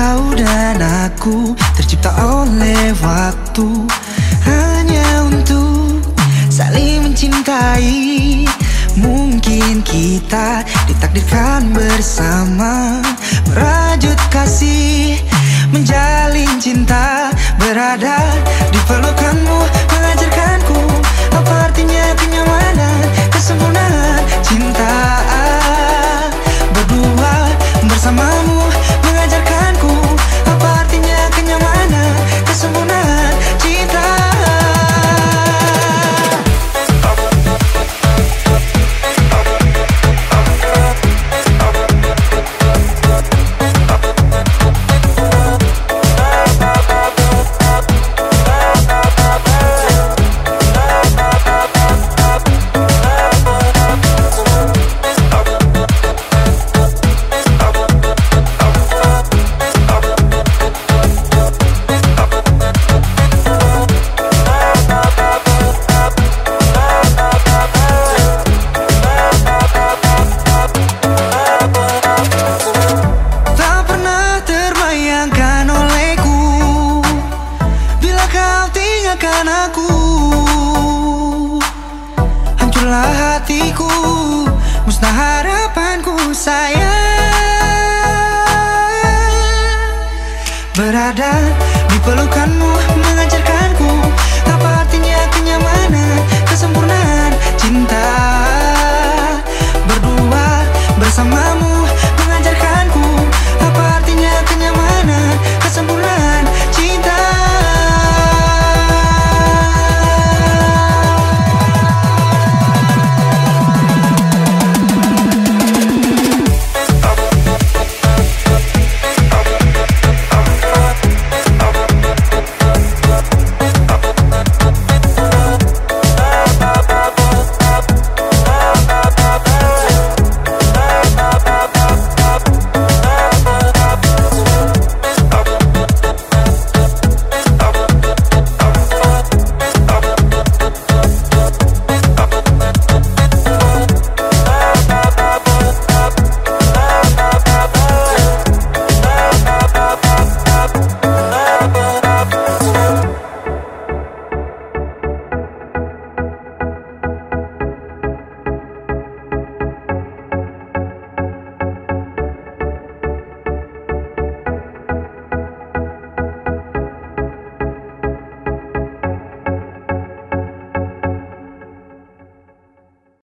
Kau dan aku tercipta oleh waktu. Hanya untuk saling mencintai. Mungkin kita ditakdirkan bersama. Merajut kasih, menjalin cinta. Berada di pelukanmu, mengajarkanku Apa artinya kenyamanan, kesempurnaan cinta. Berdua bersamamu Musnah harapanku sayang. Berada di pelukanmu mengajarkanku Apa artinya kenyamanan, kesempurnaan, cinta. Berdua bersamamu